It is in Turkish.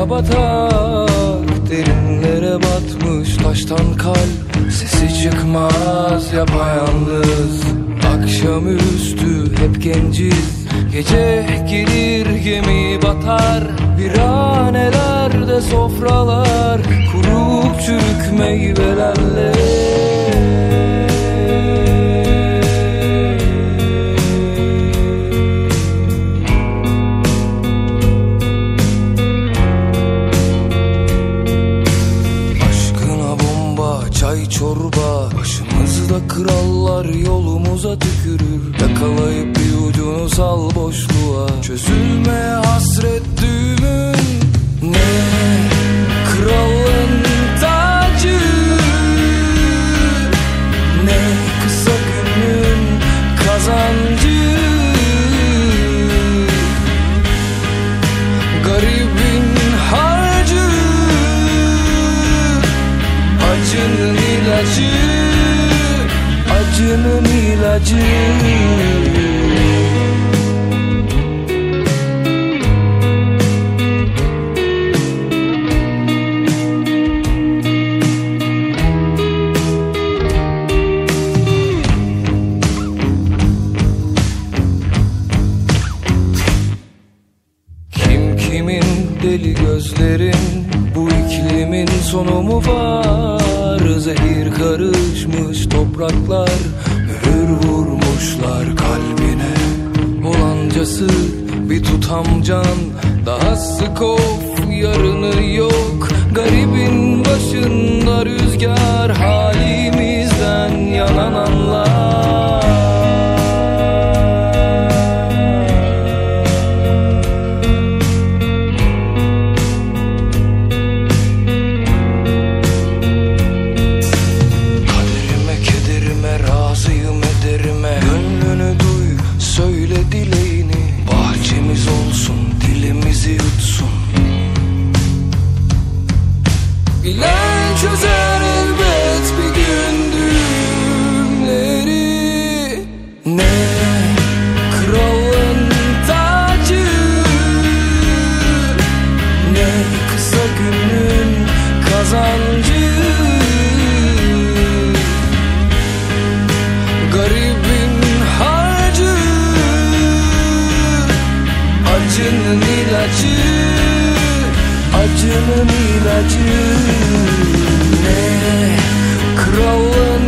Karabatak Derinlere batmış taştan kalp. Sesi çıkmaz yapayalnız. Akşamüstü hep genciz. Gece gelir gemi batar. Viranelerde sofralar. Kurup çürük meyvelerle Krallar yolumuza tükürür. Yakalayıp bir ucunu sal boşluğa. Çözülmeye hasret düğümün Ne? Kralın tacı Ne? Kısa günün kazancı. Garibin harcı Acının ilacı Acının ilacı. Kim kimin deli gözlerin Bu iklimin sonu mu var Zehir karışmış topraklar Mühür vurmuşlar kalbine. Olancası bir tutam can Dahası of yarını yok. Garibin başında rüzgar Bilen çözer elbet bir gün düğümleri. Ne kralın tacı Ne kısa günün kazancı. Garibin harcı Acının ilacı Acının ilacı ne? Kralın